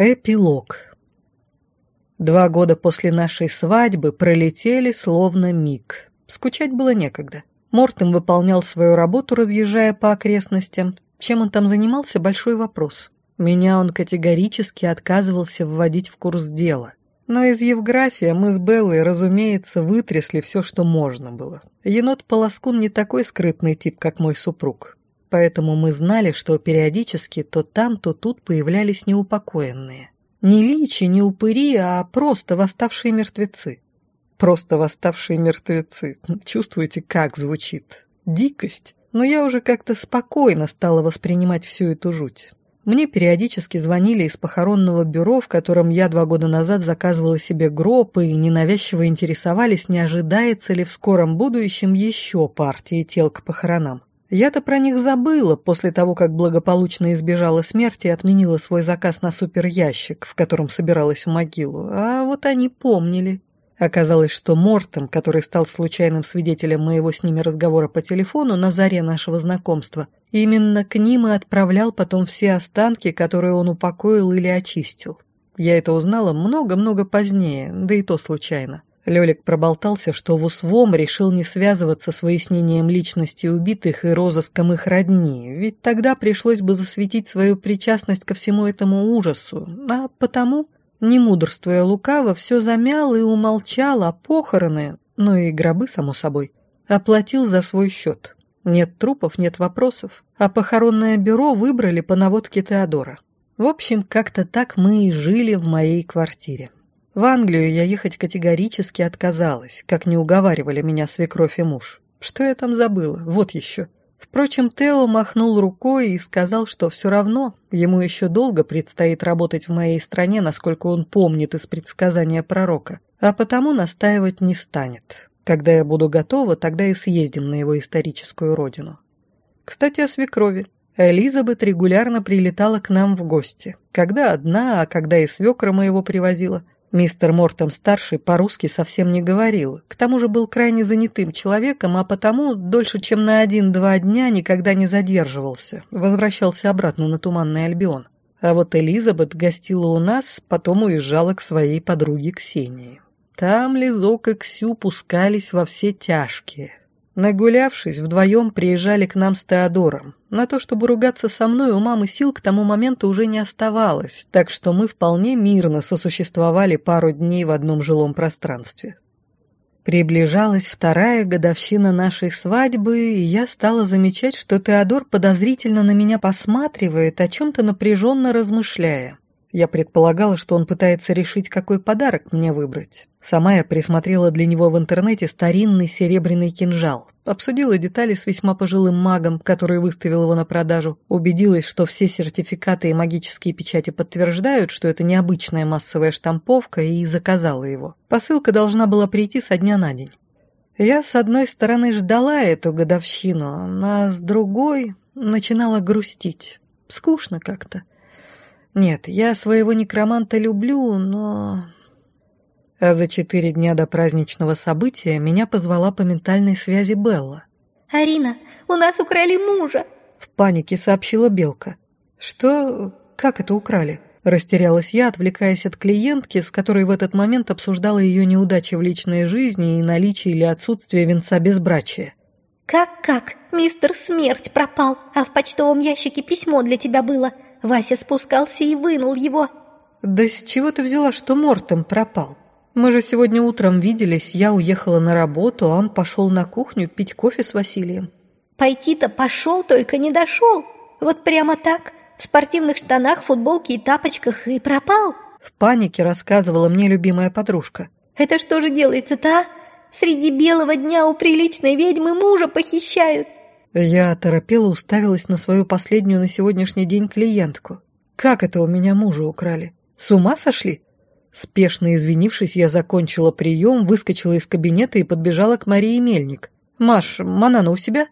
Эпилог. Два года после нашей свадьбы пролетели словно миг. Скучать было некогда. Мортем выполнял свою работу, разъезжая по окрестностям. Чем он там занимался – большой вопрос. Меня он категорически отказывался вводить в курс дела. Но из Евграфия мы с Беллой, разумеется, вытрясли все, что можно было. Енот-полоскун не такой скрытный тип, как мой супруг поэтому мы знали, что периодически то там, то тут появлялись неупокоенные. Не личи, не упыри, а просто восставшие мертвецы. Просто восставшие мертвецы. Чувствуете, как звучит? Дикость. Но я уже как-то спокойно стала воспринимать всю эту жуть. Мне периодически звонили из похоронного бюро, в котором я два года назад заказывала себе гроб и ненавязчиво интересовались, не ожидается ли в скором будущем еще партии тел к похоронам. Я-то про них забыла после того, как благополучно избежала смерти и отменила свой заказ на суперящик, в котором собиралась в могилу, а вот они помнили. Оказалось, что Мортем, который стал случайным свидетелем моего с ними разговора по телефону на заре нашего знакомства, именно к ним и отправлял потом все останки, которые он упокоил или очистил. Я это узнала много-много позднее, да и то случайно. Лёлик проболтался, что Вусвом решил не связываться с выяснением личности убитых и розыском их родни, ведь тогда пришлось бы засветить свою причастность ко всему этому ужасу, а потому, не мудрствуя лукаво, все замял и умолчал, а похороны, ну и гробы, само собой, оплатил за свой счет. Нет трупов, нет вопросов, а похоронное бюро выбрали по наводке Теодора. В общем, как-то так мы и жили в моей квартире. В Англию я ехать категорически отказалась, как не уговаривали меня свекровь и муж. Что я там забыла? Вот еще. Впрочем, Тео махнул рукой и сказал, что все равно ему еще долго предстоит работать в моей стране, насколько он помнит из предсказания пророка, а потому настаивать не станет. Когда я буду готова, тогда и съездим на его историческую родину. Кстати, о свекрови. Элизабет регулярно прилетала к нам в гости. Когда одна, а когда и свекра моего привозила – Мистер Мортом-старший по-русски совсем не говорил, к тому же был крайне занятым человеком, а потому дольше, чем на один-два дня никогда не задерживался, возвращался обратно на Туманный Альбион. А вот Элизабет гостила у нас, потом уезжала к своей подруге Ксении. Там Лизок и Ксю пускались во все тяжкие. Нагулявшись, вдвоем приезжали к нам с Теодором. На то, чтобы ругаться со мной, у мамы сил к тому моменту уже не оставалось, так что мы вполне мирно сосуществовали пару дней в одном жилом пространстве. Приближалась вторая годовщина нашей свадьбы, и я стала замечать, что Теодор подозрительно на меня посматривает, о чем-то напряженно размышляя. Я предполагала, что он пытается решить, какой подарок мне выбрать. Сама я присмотрела для него в интернете старинный серебряный кинжал. Обсудила детали с весьма пожилым магом, который выставил его на продажу. Убедилась, что все сертификаты и магические печати подтверждают, что это необычная массовая штамповка, и заказала его. Посылка должна была прийти со дня на день. Я, с одной стороны, ждала эту годовщину, а с другой начинала грустить. Скучно как-то. Нет, я своего некроманта люблю, но... А за четыре дня до праздничного события меня позвала по ментальной связи Белла. «Арина, у нас украли мужа!» В панике сообщила Белка. «Что? Как это украли?» Растерялась я, отвлекаясь от клиентки, с которой в этот момент обсуждала ее неудачи в личной жизни и наличие или отсутствие венца безбрачия. «Как-как? Мистер Смерть пропал, а в почтовом ящике письмо для тебя было. Вася спускался и вынул его». «Да с чего ты взяла, что Мортем пропал? Мы же сегодня утром виделись, я уехала на работу, а он пошел на кухню пить кофе с Василием». «Пойти-то пошел, только не дошел. Вот прямо так, в спортивных штанах, футболке и тапочках и пропал». В панике рассказывала мне любимая подружка. «Это что же делается-то, а? Среди белого дня у приличной ведьмы мужа похищают». Я торопела уставилась на свою последнюю на сегодняшний день клиентку. Как это у меня мужа украли? С ума сошли? Спешно извинившись, я закончила прием, выскочила из кабинета и подбежала к Марии Мельник. «Маш, Манана у себя?»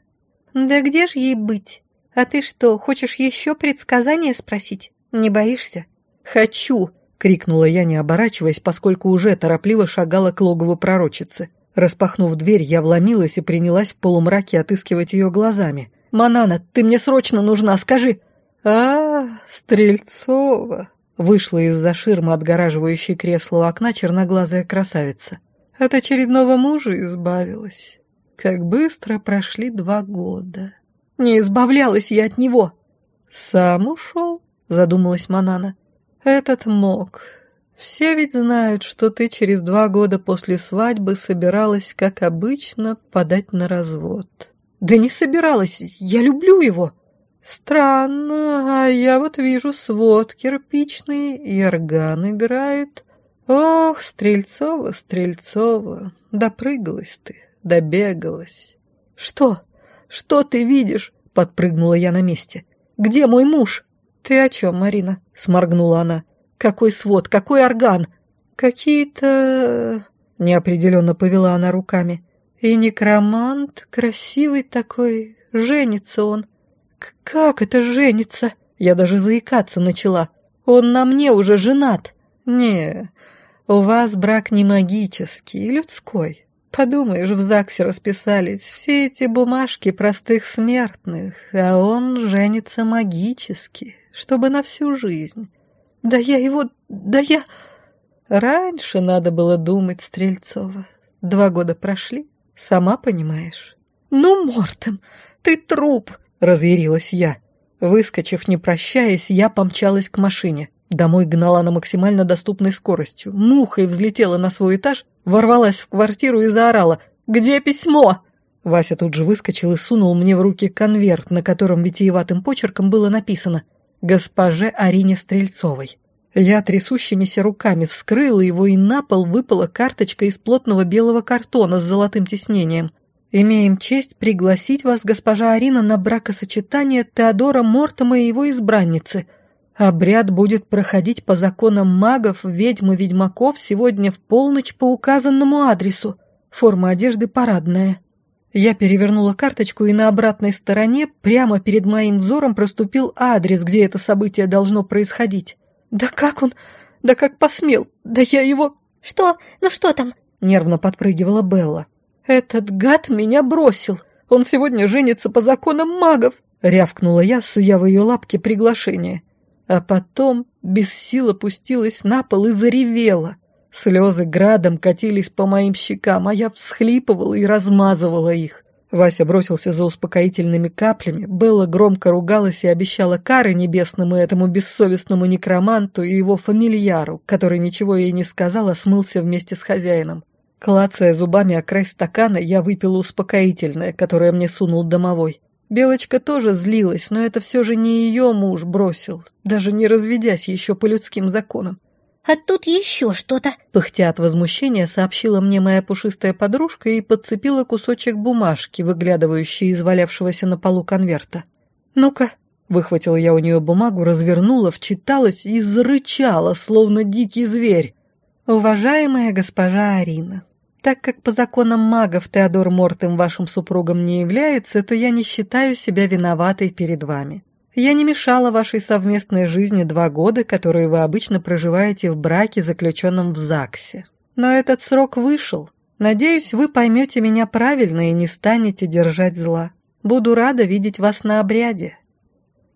«Да где ж ей быть? А ты что, хочешь еще предсказания спросить? Не боишься?» «Хочу!» — крикнула я, не оборачиваясь, поскольку уже торопливо шагала к логову пророчицы. Распахнув дверь, я вломилась и принялась в полумраке отыскивать ее глазами. «Манана, ты мне срочно нужна, скажи!» «А, Стрельцова!» Вышла из-за ширмы, отгораживающей кресло у окна, черноглазая красавица. От очередного мужа избавилась. Как быстро прошли два года. Не избавлялась я от него. Сам ушел, задумалась Манана. Этот мог. Все ведь знают, что ты через два года после свадьбы собиралась, как обычно, подать на развод. Да не собиралась, я люблю его. Странно, а я вот вижу свод кирпичный, и орган играет. Ох, Стрельцова, Стрельцова, допрыгалась ты, добегалась. Что? Что ты видишь? Подпрыгнула я на месте. Где мой муж? Ты о чем, Марина? Сморгнула она. Какой свод, какой орган? Какие-то... Неопределенно повела она руками. И некромант, красивый такой, женится он. «Как это женится?» Я даже заикаться начала. «Он на мне уже женат». «Не, у вас брак не магический, людской. Подумаешь, в ЗАГСе расписались все эти бумажки простых смертных, а он женится магически, чтобы на всю жизнь. Да я его... да я...» Раньше надо было думать, Стрельцова. Два года прошли, сама понимаешь. «Ну, Мортем, ты труп!» — разъярилась я. Выскочив, не прощаясь, я помчалась к машине. Домой гнала на максимально доступной скоростью. Мухой взлетела на свой этаж, ворвалась в квартиру и заорала «Где письмо?» Вася тут же выскочил и сунул мне в руки конверт, на котором витиеватым почерком было написано «Госпоже Арине Стрельцовой». Я трясущимися руками вскрыла его, и на пол выпала карточка из плотного белого картона с золотым тиснением. Имеем честь пригласить вас, госпожа Арина, на бракосочетание Теодора Мортома и его избранницы. Обряд будет проходить по законам магов, ведьм и ведьмаков сегодня в полночь по указанному адресу. Форма одежды парадная. Я перевернула карточку, и на обратной стороне прямо перед моим взором проступил адрес, где это событие должно происходить. «Да как он? Да как посмел? Да я его...» «Что? Ну что там?» — нервно подпрыгивала Белла. «Этот гад меня бросил! Он сегодня женится по законам магов!» — рявкнула я, суя в ее лапки приглашение. А потом без сил опустилась на пол и заревела. Слезы градом катились по моим щекам, а я всхлипывала и размазывала их. Вася бросился за успокоительными каплями, Белла громко ругалась и обещала кары небесному этому бессовестному некроманту и его фамильяру, который ничего ей не сказал, а смылся вместе с хозяином. Клацая зубами о край стакана, я выпила успокоительное, которое мне сунул домовой. Белочка тоже злилась, но это все же не ее муж бросил, даже не разведясь еще по людским законам. «А тут еще что-то!» Пыхтя от возмущения, сообщила мне моя пушистая подружка и подцепила кусочек бумажки, выглядывающий из валявшегося на полу конверта. «Ну-ка!» Выхватила я у нее бумагу, развернула, вчиталась и зарычала, словно дикий зверь. «Уважаемая госпожа Арина, так как по законам магов Теодор Мортем вашим супругом не является, то я не считаю себя виноватой перед вами. Я не мешала вашей совместной жизни два года, которые вы обычно проживаете в браке, заключенном в ЗАГСе. Но этот срок вышел. Надеюсь, вы поймете меня правильно и не станете держать зла. Буду рада видеть вас на обряде».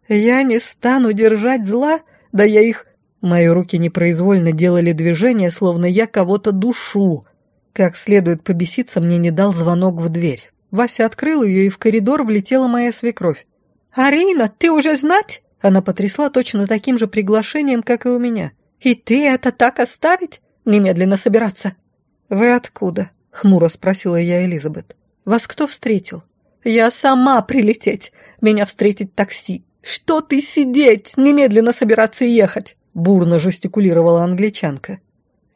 «Я не стану держать зла? Да я их Мои руки непроизвольно делали движение, словно я кого-то душу. Как следует побеситься, мне не дал звонок в дверь. Вася открыл ее, и в коридор влетела моя свекровь. «Арина, ты уже знать?» Она потрясла точно таким же приглашением, как и у меня. «И ты это так оставить? Немедленно собираться!» «Вы откуда?» — хмуро спросила я Элизабет. «Вас кто встретил?» «Я сама прилететь. Меня встретить такси. Что ты сидеть? Немедленно собираться и ехать!» бурно жестикулировала англичанка.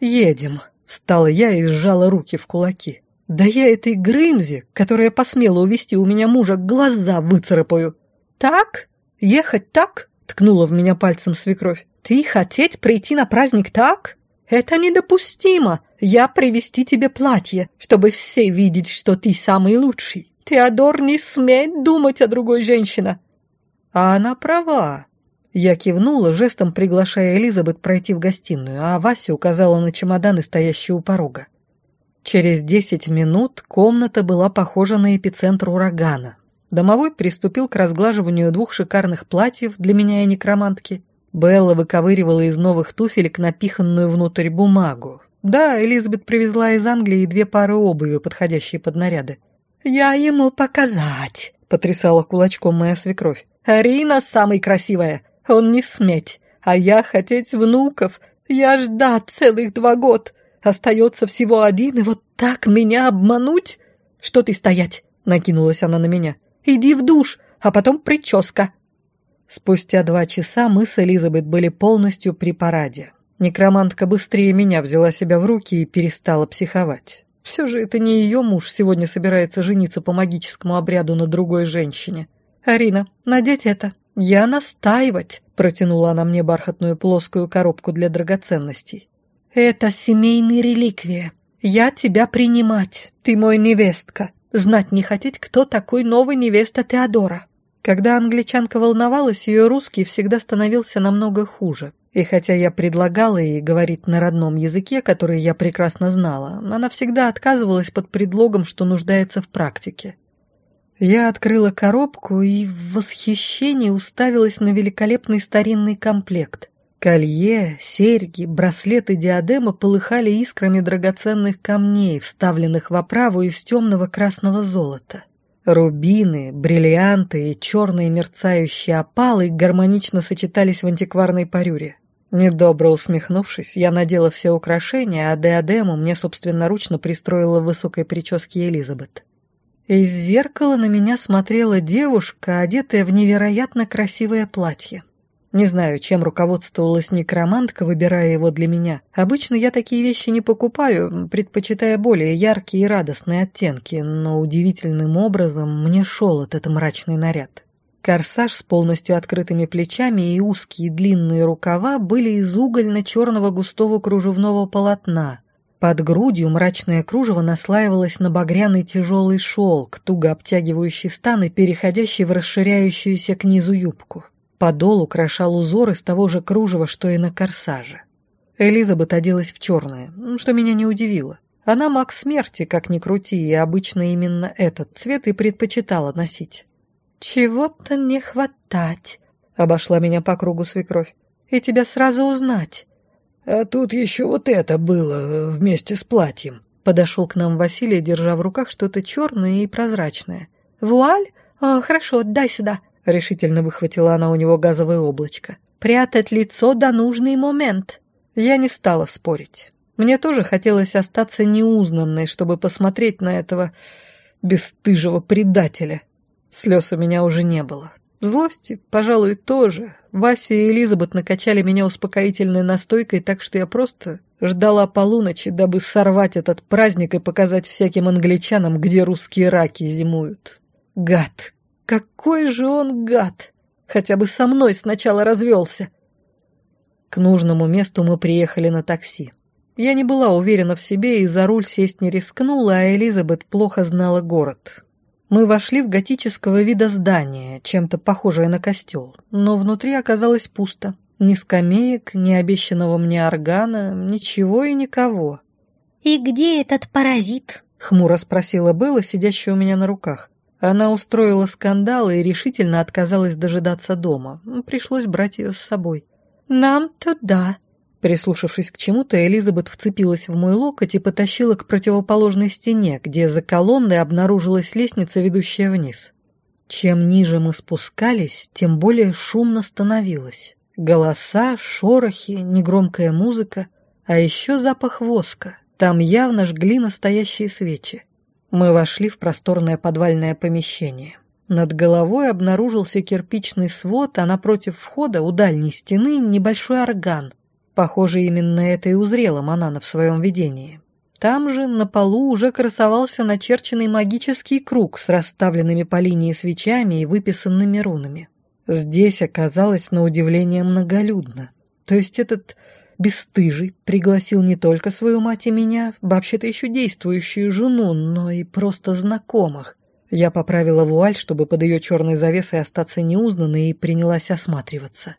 «Едем», — встала я и сжала руки в кулаки. «Да я этой Грымзе, которая посмела увести у меня мужа, глаза выцарапаю». «Так? Ехать так?» — ткнула в меня пальцем свекровь. «Ты хотеть прийти на праздник так? Это недопустимо. Я привезти тебе платье, чтобы все видеть, что ты самый лучший. Теодор не смеет думать о другой женщине». «А она права», я кивнула, жестом приглашая Элизабет пройти в гостиную, а Вася указала на чемоданы, стоящие у порога. Через десять минут комната была похожа на эпицентр урагана. Домовой приступил к разглаживанию двух шикарных платьев для меня и некромантки. Белла выковыривала из новых туфелек напиханную внутрь бумагу. Да, Элизабет привезла из Англии две пары обуви, подходящие под наряды. «Я ему показать», — потрясала кулачком моя свекровь. «Арина самый красивая, он не сметь, а я хотеть внуков, я ждать целых два год. Остается всего один, и вот так меня обмануть? Что ты стоять?» — накинулась она на меня. «Иди в душ, а потом прическа». Спустя два часа мы с Элизабет были полностью при параде. Некромантка быстрее меня взяла себя в руки и перестала психовать. Все же это не ее муж сегодня собирается жениться по магическому обряду на другой женщине. «Арина, надеть это. Я настаивать», — протянула она мне бархатную плоскую коробку для драгоценностей. «Это семейная реликвия. Я тебя принимать. Ты мой невестка. Знать не хотеть, кто такой новый невеста Теодора». Когда англичанка волновалась, ее русский всегда становился намного хуже. И хотя я предлагала ей говорить на родном языке, который я прекрасно знала, она всегда отказывалась под предлогом, что нуждается в практике. Я открыла коробку и в восхищении уставилась на великолепный старинный комплект. Колье, серьги, браслеты диадема полыхали искрами драгоценных камней, вставленных в оправу из темного красного золота. Рубины, бриллианты и черные мерцающие опалы гармонично сочетались в антикварной парюре. Недобро усмехнувшись, я надела все украшения, а диадему мне собственноручно пристроила в высокой прическе Элизабет. Из зеркала на меня смотрела девушка, одетая в невероятно красивое платье. Не знаю, чем руководствовалась некромантка, выбирая его для меня. Обычно я такие вещи не покупаю, предпочитая более яркие и радостные оттенки, но удивительным образом мне шел этот мрачный наряд. Корсаж с полностью открытыми плечами и узкие длинные рукава были из угольно-черного густого кружевного полотна. Под грудью мрачное кружево наслаивалось на багряный тяжелый шелк, туго обтягивающий стан и переходящий в расширяющуюся к низу юбку. Подол украшал узор из того же кружева, что и на корсаже. Элизабет оделась в черное, что меня не удивило. Она маг смерти, как ни крути, и обычно именно этот цвет и предпочитала носить. «Чего-то не хватать», — обошла меня по кругу свекровь, — «и тебя сразу узнать». «А тут еще вот это было э, вместе с платьем», — подошел к нам Василий, держа в руках что-то черное и прозрачное. «Вуаль? О, хорошо, дай сюда», — решительно выхватила она у него газовое облачко. «Прятать лицо до нужный момент». Я не стала спорить. Мне тоже хотелось остаться неузнанной, чтобы посмотреть на этого бесстыжего предателя. Слез у меня уже не было. Злости, пожалуй, тоже. Вася и Элизабет накачали меня успокоительной настойкой, так что я просто ждала полуночи, дабы сорвать этот праздник и показать всяким англичанам, где русские раки зимуют. Гад, какой же он гад! Хотя бы со мной сначала развелся. К нужному месту мы приехали на такси. Я не была уверена в себе и за руль сесть не рискнула, а Элизабет плохо знала город. Мы вошли в готического вида здание, чем-то похожее на костел, но внутри оказалось пусто. Ни скамеек, ни обещанного мне органа, ничего и никого. «И где этот паразит?» — хмуро спросила Белла, сидящая у меня на руках. Она устроила скандал и решительно отказалась дожидаться дома. Пришлось брать ее с собой. «Нам туда». Прислушавшись к чему-то, Элизабет вцепилась в мой локоть и потащила к противоположной стене, где за колонной обнаружилась лестница, ведущая вниз. Чем ниже мы спускались, тем более шумно становилось. Голоса, шорохи, негромкая музыка, а еще запах воска. Там явно жгли настоящие свечи. Мы вошли в просторное подвальное помещение. Над головой обнаружился кирпичный свод, а напротив входа у дальней стены небольшой орган. Похоже, именно это и узрела Манана в своем видении. Там же на полу уже красовался начерченный магический круг с расставленными по линии свечами и выписанными рунами. Здесь оказалось на удивление многолюдно. То есть этот бесстыжий пригласил не только свою мать и меня, вообще-то еще действующую жену, но и просто знакомых. Я поправила вуаль, чтобы под ее черной завесой остаться неузнанной, и принялась осматриваться.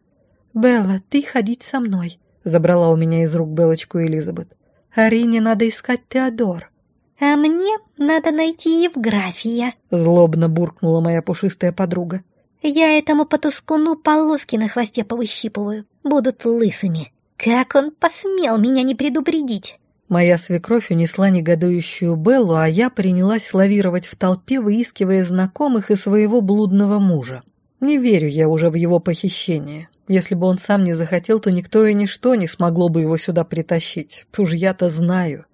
«Белла, ты ходить со мной», — забрала у меня из рук Белочку Элизабет. «Арине надо искать Теодор». «А мне надо найти Евграфия», — злобно буркнула моя пушистая подруга. Я этому потускуну полоски на хвосте повыщипываю. Будут лысыми. Как он посмел меня не предупредить? Моя свекровь унесла негодующую Беллу, а я принялась лавировать в толпе, выискивая знакомых и своего блудного мужа. Не верю я уже в его похищение. Если бы он сам не захотел, то никто и ничто не смогло бы его сюда притащить. Уж я-то знаю.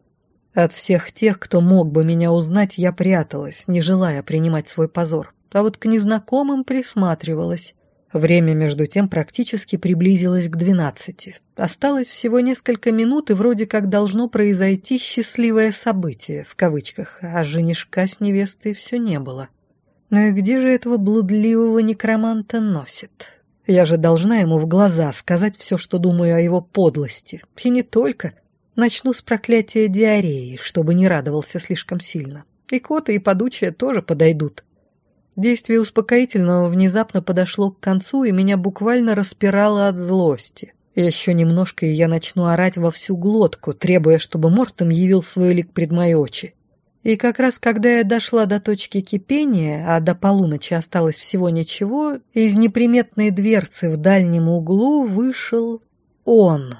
От всех тех, кто мог бы меня узнать, я пряталась, не желая принимать свой позор. А вот к незнакомым присматривалась. Время, между тем, практически приблизилось к двенадцати. Осталось всего несколько минут, и вроде как должно произойти «счастливое событие», в кавычках, а женишка с невестой все не было. Ну и где же этого блудливого некроманта носит? Я же должна ему в глаза сказать все, что думаю о его подлости. И не только. Начну с проклятия диареи, чтобы не радовался слишком сильно. И коты, и подучие тоже подойдут. Действие успокоительного внезапно подошло к концу, и меня буквально распирало от злости. Еще немножко, и я начну орать во всю глотку, требуя, чтобы Мортом явил свой лик пред мои очи. И как раз когда я дошла до точки кипения, а до полуночи осталось всего ничего, из неприметной дверцы в дальнем углу вышел он.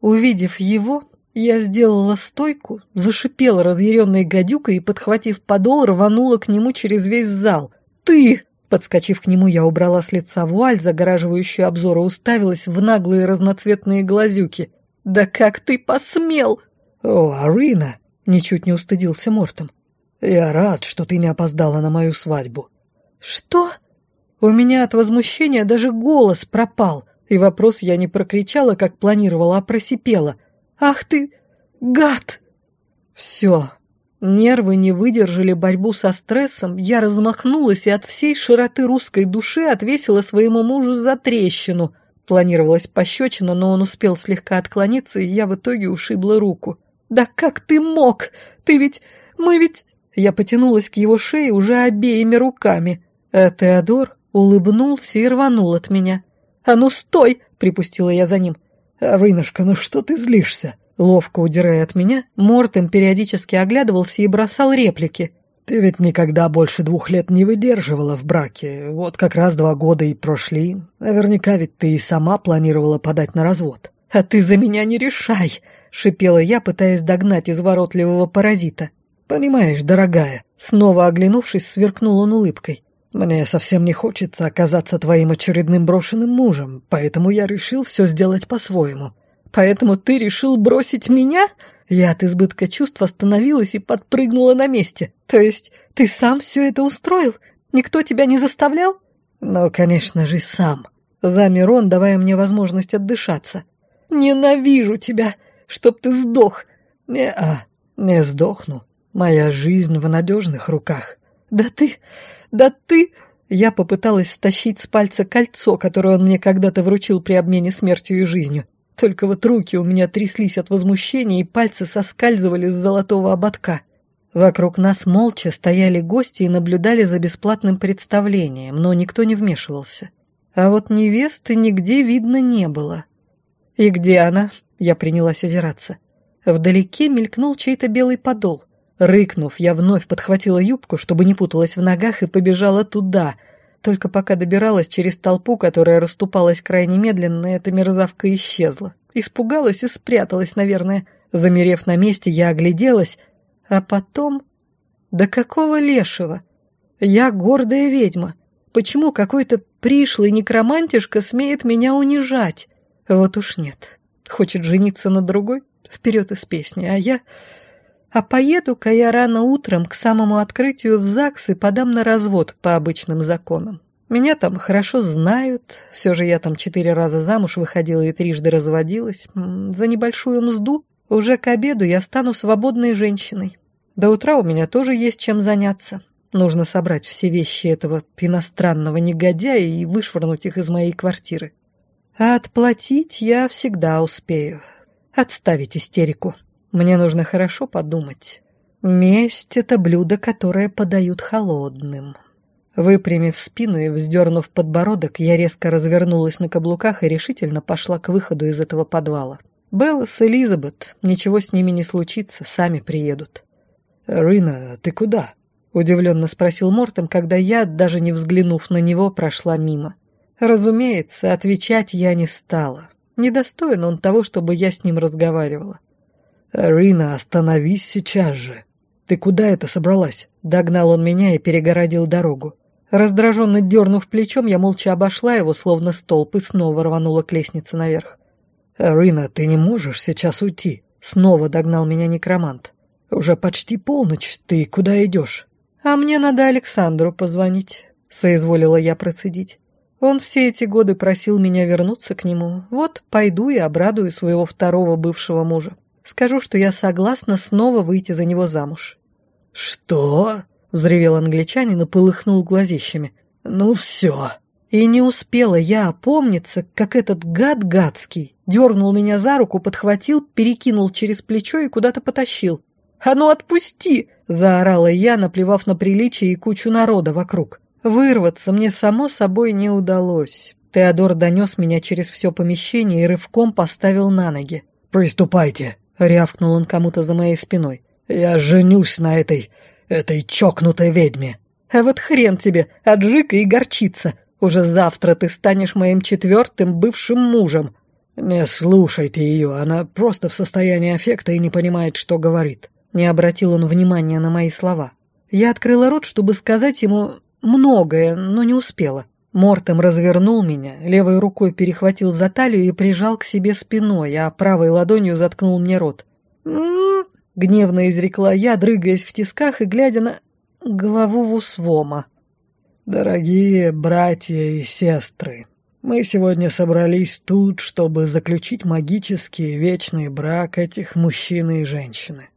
Увидев его, я сделала стойку, зашипела разъяренной гадюкой и, подхватив подол, рванула к нему через весь зал. «Ты!» Подскочив к нему, я убрала с лица вуаль, загораживающую обзор, и уставилась в наглые разноцветные глазюки. «Да как ты посмел!» «О, Арина!» — ничуть не устыдился Мортом. «Я рад, что ты не опоздала на мою свадьбу». «Что?» У меня от возмущения даже голос пропал, и вопрос я не прокричала, как планировала, а просипела — «Ах ты, гад!» Все. Нервы не выдержали борьбу со стрессом, я размахнулась и от всей широты русской души отвесила своему мужу за трещину. Планировалась пощечина, но он успел слегка отклониться, и я в итоге ушибла руку. «Да как ты мог? Ты ведь... Мы ведь...» Я потянулась к его шее уже обеими руками. А Теодор улыбнулся и рванул от меня. «А ну стой!» — припустила я за ним. «Рынушка, ну что ты злишься?» Ловко удирая от меня, Мортем периодически оглядывался и бросал реплики. «Ты ведь никогда больше двух лет не выдерживала в браке. Вот как раз два года и прошли. Наверняка ведь ты и сама планировала подать на развод». «А ты за меня не решай!» — шипела я, пытаясь догнать изворотливого паразита. «Понимаешь, дорогая», — снова оглянувшись, сверкнул он улыбкой. Мне совсем не хочется оказаться твоим очередным брошенным мужем, поэтому я решил все сделать по-своему. Поэтому ты решил бросить меня? Я от избытка чувств остановилась и подпрыгнула на месте. То есть ты сам все это устроил? Никто тебя не заставлял? Ну, конечно же, сам. Замер он, давая мне возможность отдышаться. Ненавижу тебя, чтоб ты сдох. Не-а, не сдохну. Моя жизнь в надежных руках. Да ты... «Да ты...» Я попыталась стащить с пальца кольцо, которое он мне когда-то вручил при обмене смертью и жизнью. Только вот руки у меня тряслись от возмущения, и пальцы соскальзывали с золотого ободка. Вокруг нас молча стояли гости и наблюдали за бесплатным представлением, но никто не вмешивался. А вот невесты нигде видно не было. «И где она?» — я принялась озираться. Вдалеке мелькнул чей-то белый подол — Рыкнув, я вновь подхватила юбку, чтобы не путалась в ногах, и побежала туда. Только пока добиралась через толпу, которая расступалась крайне медленно, эта мерзавка исчезла. Испугалась и спряталась, наверное. Замерев на месте, я огляделась, а потом... Да какого лешего? Я гордая ведьма. Почему какой-то пришлый некромантишка смеет меня унижать? Вот уж нет. Хочет жениться на другой? Вперед из песни, а я... А поеду-ка я рано утром к самому открытию в ЗАГС и подам на развод по обычным законам. Меня там хорошо знают, все же я там четыре раза замуж выходила и трижды разводилась. За небольшую мзду уже к обеду я стану свободной женщиной. До утра у меня тоже есть чем заняться. Нужно собрать все вещи этого иностранного негодяя и вышвырнуть их из моей квартиры. А отплатить я всегда успею. Отставить истерику. Мне нужно хорошо подумать. Месть — это блюдо, которое подают холодным. Выпрямив спину и вздернув подбородок, я резко развернулась на каблуках и решительно пошла к выходу из этого подвала. Белла с Элизабет, ничего с ними не случится, сами приедут. «Рина, ты куда?» Удивленно спросил Мортом, когда я, даже не взглянув на него, прошла мимо. Разумеется, отвечать я не стала. Недостоин он того, чтобы я с ним разговаривала. «Рина, остановись сейчас же. Ты куда это собралась?» Догнал он меня и перегородил дорогу. Раздраженно дернув плечом, я молча обошла его, словно столб, и снова рванула к лестнице наверх. «Рина, ты не можешь сейчас уйти?» Снова догнал меня некромант. «Уже почти полночь. Ты куда идешь?» «А мне надо Александру позвонить», — соизволила я процедить. Он все эти годы просил меня вернуться к нему. Вот пойду и обрадую своего второго бывшего мужа. Скажу, что я согласна снова выйти за него замуж». «Что?» — взревел англичанин и полыхнул глазищами. «Ну все». И не успела я опомниться, как этот гад гадский дернул меня за руку, подхватил, перекинул через плечо и куда-то потащил. «А ну отпусти!» — заорала я, наплевав на приличие и кучу народа вокруг. Вырваться мне само собой не удалось. Теодор донес меня через все помещение и рывком поставил на ноги. «Приступайте!» — рявкнул он кому-то за моей спиной. «Я женюсь на этой... этой чокнутой ведьме!» «А вот хрен тебе, аджика и горчица! Уже завтра ты станешь моим четвертым бывшим мужем!» «Не слушайте ее, она просто в состоянии аффекта и не понимает, что говорит». Не обратил он внимания на мои слова. Я открыла рот, чтобы сказать ему многое, но не успела. Мортем развернул меня, левой рукой перехватил за талию и прижал к себе спиной, а правой ладонью заткнул мне рот. «М-м-м!» гневно изрекла я, дрыгаясь в тисках и глядя на главу Вусвома. «Дорогие братья и сестры, мы сегодня собрались тут, чтобы заключить магический вечный брак этих мужчины и женщины.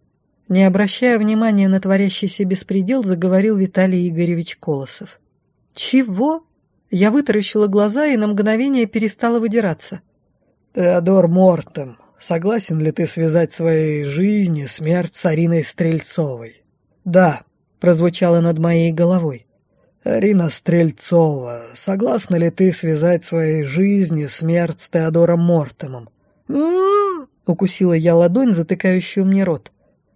Не обращая внимания на творящийся беспредел, заговорил Виталий Игоревич Колосов. «Чего?» Я вытаращила глаза и на мгновение перестала выдираться. «Теодор Мортем, согласен ли ты связать своей жизни смерть с Ариной Стрельцовой?» «Да», — прозвучало над моей головой. «Арина Стрельцова, согласна ли ты связать своей жизни смерть с Теодором Мортемом?» «М-м-м!» укусила я ладонь, затыкающую мне рот.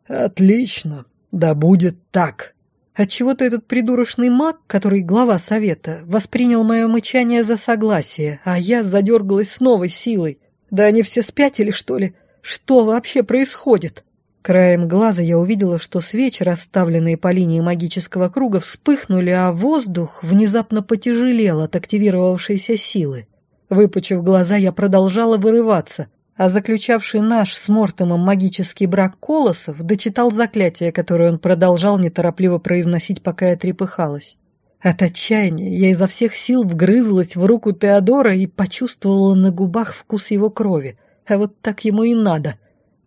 «Отлично. Да будет так». Отчего-то этот придурочный маг, который глава совета, воспринял мое мычание за согласие, а я задергалась с новой силой. Да они все спятили, что ли? Что вообще происходит? Краем глаза я увидела, что свечи, расставленные по линии магического круга, вспыхнули, а воздух внезапно потяжелел от активировавшейся силы. Выпучив глаза, я продолжала вырываться, а заключавший наш с Мортомом магический брак Колосов дочитал заклятие, которое он продолжал неторопливо произносить, пока я трепыхалась. От отчаяния я изо всех сил вгрызлась в руку Теодора и почувствовала на губах вкус его крови. А вот так ему и надо.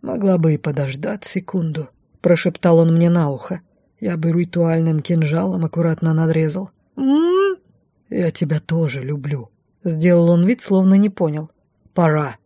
«Могла бы и подождать секунду», — прошептал он мне на ухо. Я бы ритуальным кинжалом аккуратно надрезал. «М-м-м!» «Я тебя тоже люблю», — сделал он вид, словно не понял. «Пора».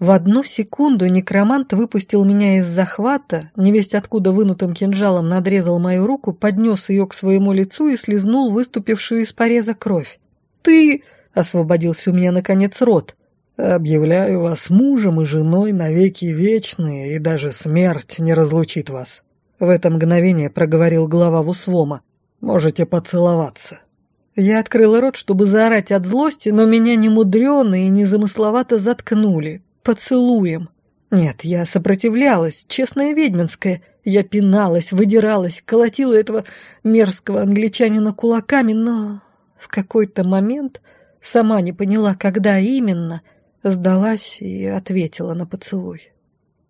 В одну секунду некромант выпустил меня из захвата, невесть откуда вынутым кинжалом надрезал мою руку, поднес ее к своему лицу и слезнул выступившую из пореза кровь. «Ты...» — освободился у меня, наконец, рот. «Объявляю вас мужем и женой навеки вечные, и даже смерть не разлучит вас». В это мгновение проговорил глава Вусвома. «Можете поцеловаться». Я открыла рот, чтобы заорать от злости, но меня немудренно и незамысловато заткнули, поцелуем. Нет, я сопротивлялась, честная ведьминская. Я пиналась, выдиралась, колотила этого мерзкого англичанина кулаками, но в какой-то момент, сама не поняла, когда именно, сдалась и ответила на поцелуй.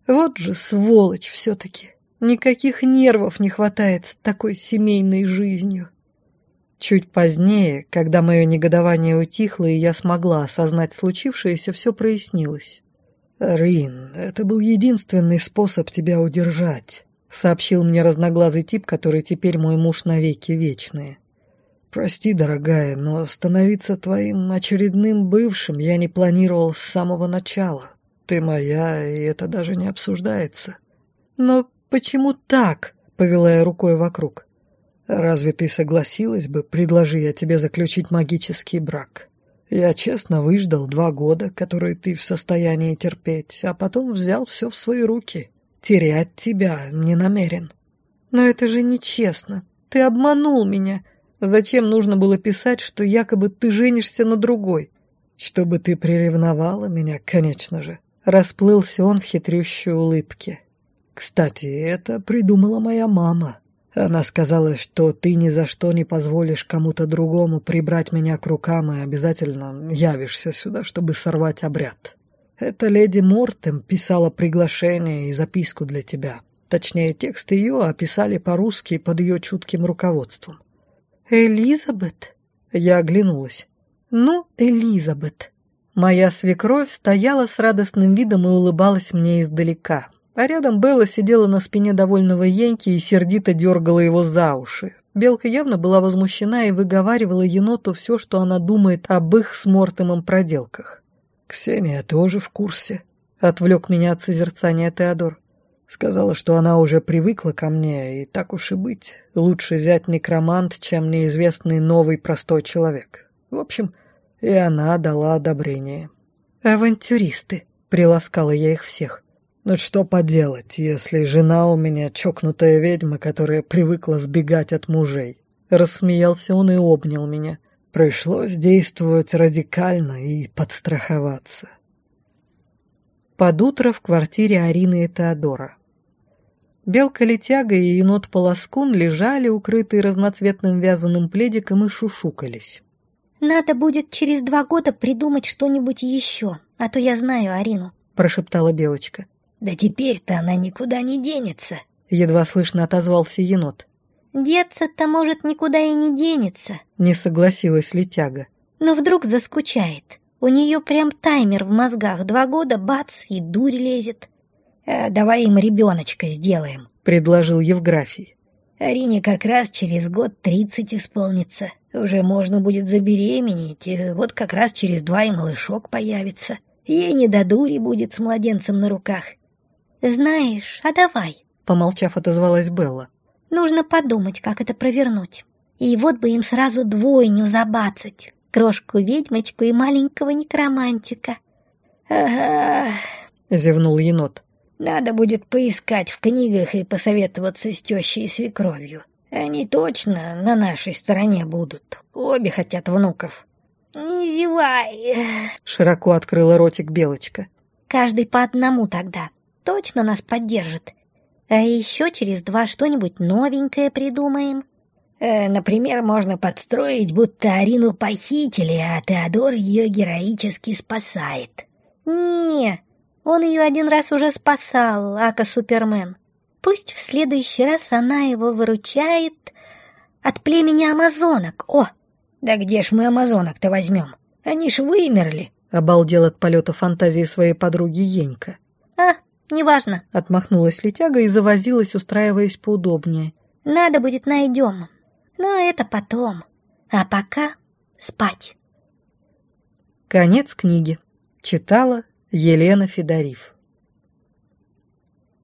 Вот же сволочь все-таки. Никаких нервов не хватает с такой семейной жизнью. Чуть позднее, когда мое негодование утихло и я смогла осознать случившееся, все прояснилось. «Рин, это был единственный способ тебя удержать», — сообщил мне разноглазый тип, который теперь мой муж навеки вечные. «Прости, дорогая, но становиться твоим очередным бывшим я не планировал с самого начала. Ты моя, и это даже не обсуждается». «Но почему так?» — повела я рукой вокруг. «Разве ты согласилась бы, предложи я тебе заключить магический брак?» Я честно выждал два года, которые ты в состоянии терпеть, а потом взял все в свои руки. Терять тебя не намерен. Но это же нечестно. Ты обманул меня. Зачем нужно было писать, что якобы ты женишься на другой? Чтобы ты приревновала меня, конечно же. Расплылся он в хитрющей улыбке. Кстати, это придумала моя мама. Она сказала, что ты ни за что не позволишь кому-то другому прибрать меня к рукам и обязательно явишься сюда, чтобы сорвать обряд. Эта леди Мортем писала приглашение и записку для тебя. Точнее, текст ее описали по-русски под ее чутким руководством. «Элизабет?» Я оглянулась. «Ну, Элизабет». Моя свекровь стояла с радостным видом и улыбалась мне издалека, а рядом Белла сидела на спине довольного Янки и сердито дергала его за уши. Белка явно была возмущена и выговаривала еноту все, что она думает об их с Мортемом проделках. «Ксения тоже в курсе», — отвлек меня от созерцания Теодор. Сказала, что она уже привыкла ко мне, и так уж и быть. Лучше взять некромант, чем неизвестный новый простой человек. В общем, и она дала одобрение. «Авантюристы», — приласкала я их всех. «Ну что поделать, если жена у меня чокнутая ведьма, которая привыкла сбегать от мужей?» Рассмеялся он и обнял меня. Пришлось действовать радикально и подстраховаться. Под утро в квартире Арины и Теодора. Белка-летяга и енот-полоскун лежали, укрытые разноцветным вязаным пледиком, и шушукались. «Надо будет через два года придумать что-нибудь еще, а то я знаю Арину», — прошептала Белочка. «Да теперь-то она никуда не денется», — едва слышно отозвался енот. «Деться-то, может, никуда и не денется», — не согласилась летяга. «Но вдруг заскучает. У нее прям таймер в мозгах. Два года, бац, и дурь лезет. «Э, «Давай им ребеночка сделаем», — предложил Евграфий. «Арине как раз через год тридцать исполнится. Уже можно будет забеременеть, и вот как раз через два и малышок появится. Ей не до дури будет с младенцем на руках». «Знаешь, а давай», — помолчав, отозвалась Белла. «Нужно подумать, как это провернуть. И вот бы им сразу двойню забацать. Крошку-ведьмочку и маленького некромантика». «Ага», — зевнул енот. Надо будет поискать в книгах и посоветоваться с тещей и свекровью. Они точно на нашей стороне будут. Обе хотят внуков. «Не зевай!» — широко открыла ротик Белочка. «Каждый по одному тогда. Точно нас поддержит. А еще через два что-нибудь новенькое придумаем». Э, например, можно подстроить, будто Арину похитили, а Теодор ее героически спасает. «Не, он ее один раз уже спасал, Ака Супермен. Пусть в следующий раз она его выручает от племени амазонок. О! Да где ж мы амазонок-то возьмем? Они ж вымерли. Обалдел от полета фантазии своей подруги Енька. А, неважно. Отмахнулась летяга и завозилась, устраиваясь поудобнее. Надо будет найдем. Но это потом. А пока спать. Конец книги. Читала Елена Федорив